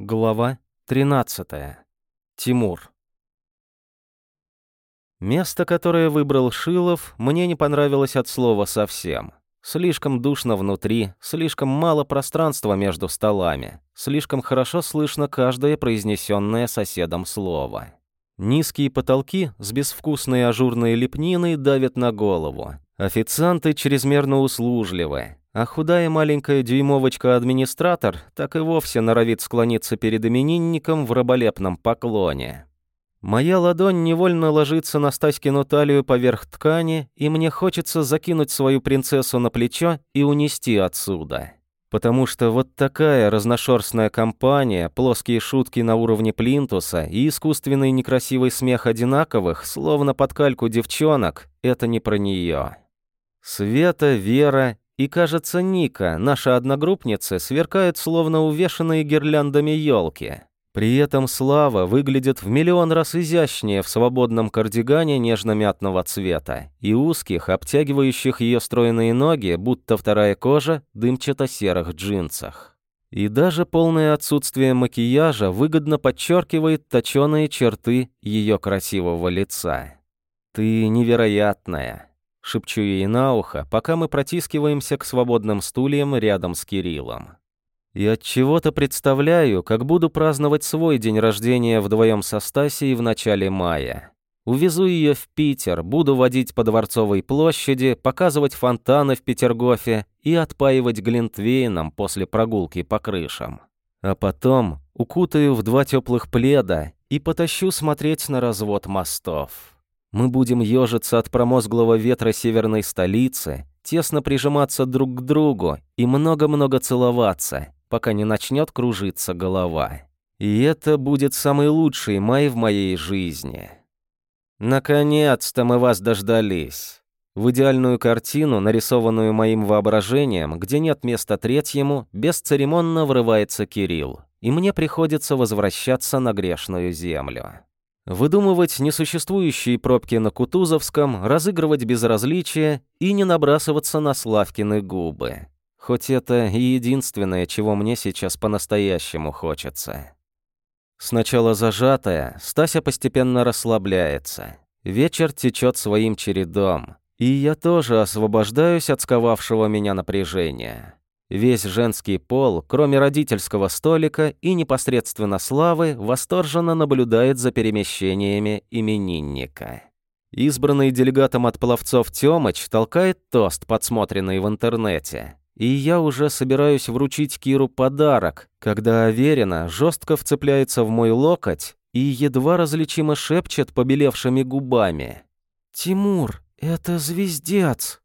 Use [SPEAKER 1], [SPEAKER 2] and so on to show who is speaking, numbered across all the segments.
[SPEAKER 1] Глава 13. Тимур. Место, которое выбрал Шилов, мне не понравилось от слова совсем. Слишком душно внутри, слишком мало пространства между столами, слишком хорошо слышно каждое произнесенное соседом слово. Низкие потолки с безвкусной ажурной лепниной давят на голову. Официанты чрезмерно услужливы, а худая маленькая дюймовочка-администратор так и вовсе норовит склониться перед именинником в раболепном поклоне. Моя ладонь невольно ложится на Стаськину талию поверх ткани, и мне хочется закинуть свою принцессу на плечо и унести отсюда. Потому что вот такая разношерстная компания, плоские шутки на уровне плинтуса и искусственный некрасивый смех одинаковых, словно под кальку девчонок, это не про нее. Света, Вера и, кажется, Ника, наша одногруппница, сверкают словно увешанные гирляндами елки. При этом Слава выглядит в миллион раз изящнее в свободном кардигане нежно-мятного цвета и узких, обтягивающих ее стройные ноги, будто вторая кожа, дымчато-серых джинсах. И даже полное отсутствие макияжа выгодно подчеркивает точеные черты ее красивого лица. «Ты невероятная», шепчу ей на ухо, пока мы протискиваемся к свободным стульям рядом с Кириллом. И от чего-то представляю, как буду праздновать свой день рождения вдвоем со Стасией в начале мая. Увезу ее в Питер, буду водить по Дворцовой площади, показывать фонтаны в Петергофе и отпаивать глинтвейном после прогулки по крышам. А потом укутаю в два теплых пледа и потащу смотреть на развод мостов. Мы будем ежиться от промозглого ветра северной столицы, тесно прижиматься друг к другу и много-много целоваться, пока не начнет кружиться голова. И это будет самый лучший май в моей жизни. Наконец-то мы вас дождались. В идеальную картину, нарисованную моим воображением, где нет места третьему, бесцеремонно врывается Кирилл, и мне приходится возвращаться на грешную землю. Выдумывать несуществующие пробки на Кутузовском, разыгрывать безразличие и не набрасываться на Славкины губы. Хоть это и единственное, чего мне сейчас по-настоящему хочется. Сначала зажатая, Стася постепенно расслабляется. Вечер течет своим чередом. И я тоже освобождаюсь от сковавшего меня напряжения. Весь женский пол, кроме родительского столика и непосредственно Славы, восторженно наблюдает за перемещениями именинника. Избранный делегатом от пловцов Тёмыч толкает тост, подсмотренный в интернете. И я уже собираюсь вручить Киру подарок, когда Аверина жестко вцепляется в мой локоть и едва различимо шепчет побелевшими губами. «Тимур, это звездец!»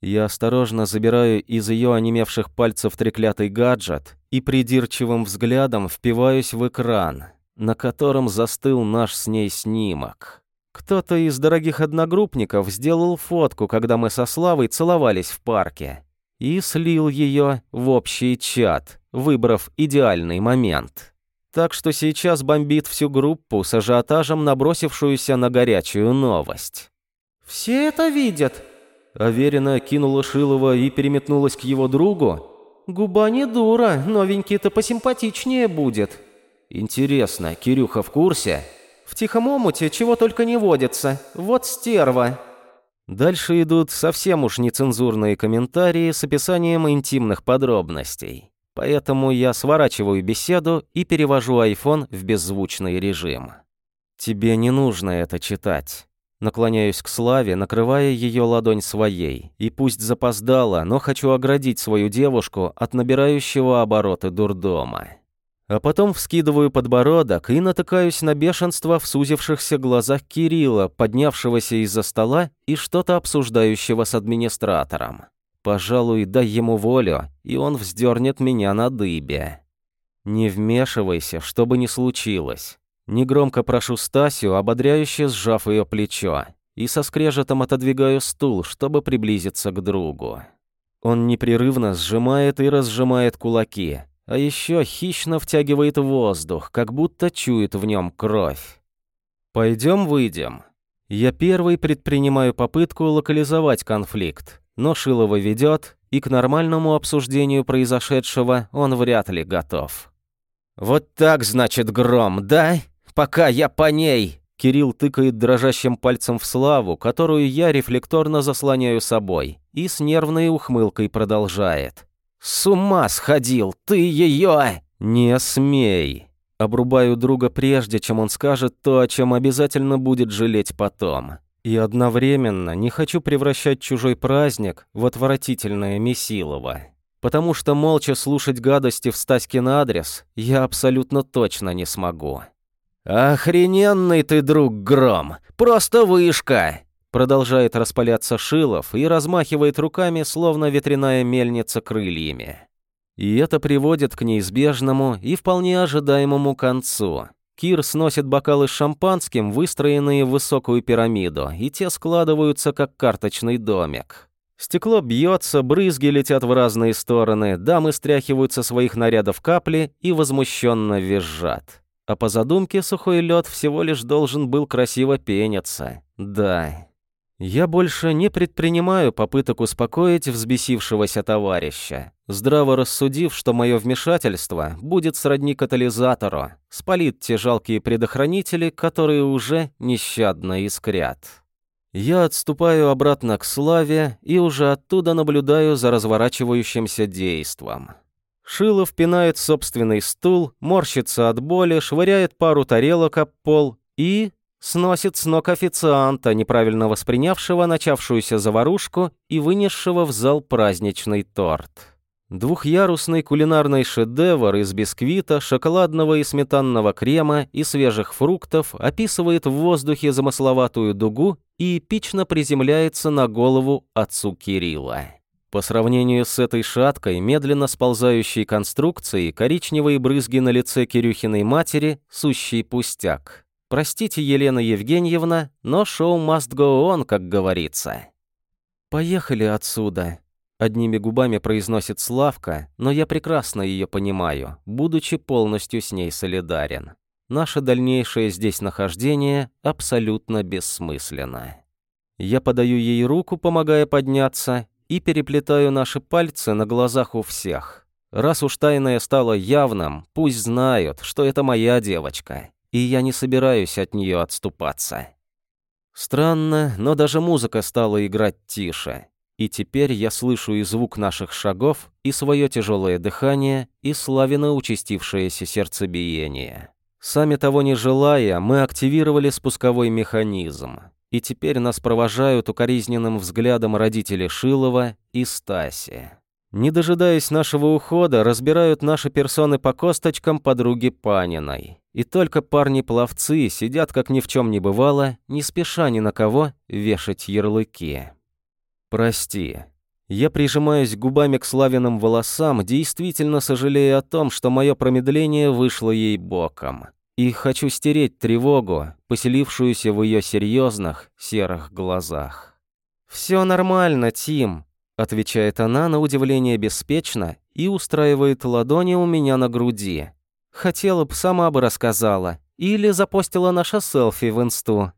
[SPEAKER 1] Я осторожно забираю из ее онемевших пальцев треклятый гаджет и придирчивым взглядом впиваюсь в экран, на котором застыл наш с ней снимок. Кто-то из дорогих одногруппников сделал фотку, когда мы со Славой целовались в парке, и слил ее в общий чат, выбрав идеальный момент. Так что сейчас бомбит всю группу с ажиотажем, набросившуюся на горячую новость.
[SPEAKER 2] «Все это видят»,
[SPEAKER 1] Аверина кинула Шилова и переметнулась к его другу.
[SPEAKER 2] «Губа не дура, новенький-то посимпатичнее будет».
[SPEAKER 1] «Интересно, Кирюха в курсе?»
[SPEAKER 2] «В тихом омуте чего только не водится. Вот стерва».
[SPEAKER 1] Дальше идут совсем уж нецензурные комментарии с описанием интимных подробностей. Поэтому я сворачиваю беседу и перевожу iPhone в беззвучный режим. Тебе не нужно это читать. Наклоняюсь к Славе, накрывая ее ладонь своей. И пусть запоздала, но хочу оградить свою девушку от набирающего обороты дурдома. А потом вскидываю подбородок и натыкаюсь на бешенство в сузившихся глазах Кирилла, поднявшегося из-за стола и что-то обсуждающего с администратором. Пожалуй, дай ему волю, и он вздернет меня на дыбе. Не вмешивайся, что бы ни случилось. Негромко прошу Стасю, ободряюще сжав ее плечо, и со скрежетом отодвигаю стул, чтобы приблизиться к другу. Он непрерывно сжимает и разжимает кулаки, а еще хищно втягивает воздух, как будто чует в нем кровь. «Пойдем выйдем». Я первый предпринимаю попытку локализовать конфликт, но Шилова ведет, и к нормальному обсуждению произошедшего он вряд ли готов. «Вот так, значит, гром, да? Пока я по ней!» Кирилл тыкает дрожащим пальцем в славу, которую я рефлекторно заслоняю собой, и с нервной ухмылкой продолжает. «С ума сходил! Ты ее!» «Не смей!» Обрубаю друга прежде, чем он скажет то, о чем обязательно будет жалеть потом. И одновременно не хочу превращать чужой праздник в отвратительное месилово. Потому что молча слушать гадости в Стаськин адрес я абсолютно точно не смогу. «Охрененный ты, друг Гром! Просто вышка!» Продолжает распаляться Шилов и размахивает руками, словно ветряная мельница крыльями. И это приводит к неизбежному и вполне ожидаемому концу. Кир сносит бокалы с шампанским, выстроенные в высокую пирамиду, и те складываются, как карточный домик. Стекло бьется, брызги летят в разные стороны, дамы стряхивают со своих нарядов капли и возмущенно визжат. А по задумке сухой лед всего лишь должен был красиво пениться. Да. Я больше не предпринимаю попыток успокоить взбесившегося товарища, здраво рассудив, что мое вмешательство будет сродни катализатору, спалит те жалкие предохранители, которые уже нещадно искрят. Я отступаю обратно к Славе и уже оттуда наблюдаю за разворачивающимся действом. Шилов пинает собственный стул, морщится от боли, швыряет пару тарелок об пол и сносит с ног официанта, неправильно воспринявшего начавшуюся заварушку и вынесшего в зал праздничный торт. Двухъярусный кулинарный шедевр из бисквита, шоколадного и сметанного крема и свежих фруктов описывает в воздухе замысловатую дугу и эпично приземляется на голову отцу Кирилла. По сравнению с этой шаткой, медленно сползающей конструкцией, коричневые брызги на лице Кирюхиной матери – сущий пустяк. Простите, Елена Евгеньевна, но шоу must go on, как говорится. «Поехали отсюда», – одними губами произносит Славка, но я прекрасно ее понимаю, будучи полностью с ней солидарен. Наше дальнейшее здесь нахождение абсолютно бессмысленно. Я подаю ей руку, помогая подняться, и переплетаю наши пальцы на глазах у всех. Раз уж тайное стало явным, пусть знают, что это моя девочка, и я не собираюсь от нее отступаться. Странно, но даже музыка стала играть тише. И теперь я слышу и звук наших шагов, и свое тяжелое дыхание, и славино участившееся сердцебиение. Сами того не желая, мы активировали спусковой механизм и теперь нас провожают укоризненным взглядом родители Шилова и Стаси. Не дожидаясь нашего ухода, разбирают наши персоны по косточкам подруги Паниной. И только парни-пловцы сидят, как ни в чем не бывало, не спеша ни на кого вешать ярлыки. «Прости». Я прижимаюсь губами к Славиным волосам, действительно сожалея о том, что мое промедление вышло ей боком и хочу стереть тревогу, поселившуюся в ее серьезных серых глазах. «Все нормально, Тим», — отвечает она на удивление беспечно и устраивает ладони у меня на груди. «Хотела б, сама бы рассказала. Или запостила наше селфи в инсту».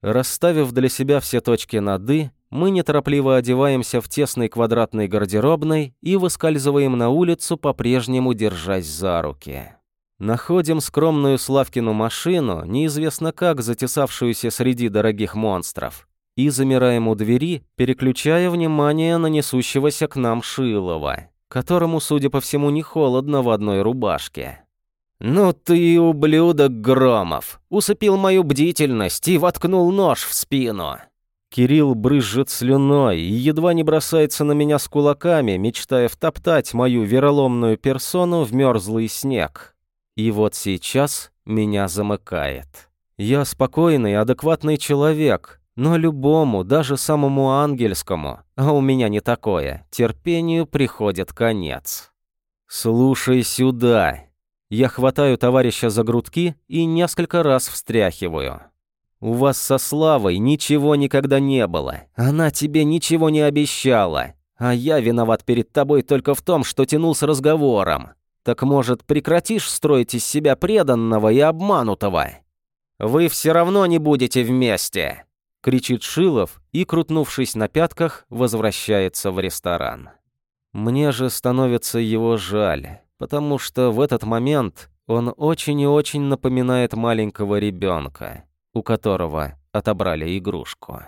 [SPEAKER 1] Расставив для себя все точки над «и», мы неторопливо одеваемся в тесной квадратной гардеробной и выскальзываем на улицу, по-прежнему держась за руки. Находим скромную Славкину машину, неизвестно как затесавшуюся среди дорогих монстров, и замираем у двери, переключая внимание на несущегося к нам Шилова, которому, судя по всему, не холодно в одной рубашке. «Ну ты ублюдок Громов! Усыпил мою бдительность и воткнул нож в спину!» Кирилл брызжет слюной и едва не бросается на меня с кулаками, мечтая втоптать мою вероломную персону в мерзлый снег. И вот сейчас меня замыкает. Я спокойный, адекватный человек, но любому, даже самому ангельскому, а у меня не такое, терпению приходит конец. «Слушай сюда!» Я хватаю товарища за грудки и несколько раз встряхиваю. «У вас со Славой ничего никогда не было. Она тебе ничего не обещала. А я виноват перед тобой только в том, что тянул с разговором. Так может, прекратишь строить из себя преданного и обманутого? Вы все равно не будете вместе!» — кричит Шилов и, крутнувшись на пятках, возвращается в ресторан. Мне же становится его жаль, потому что в этот момент Он очень и очень напоминает маленького ребенка, у которого отобрали игрушку.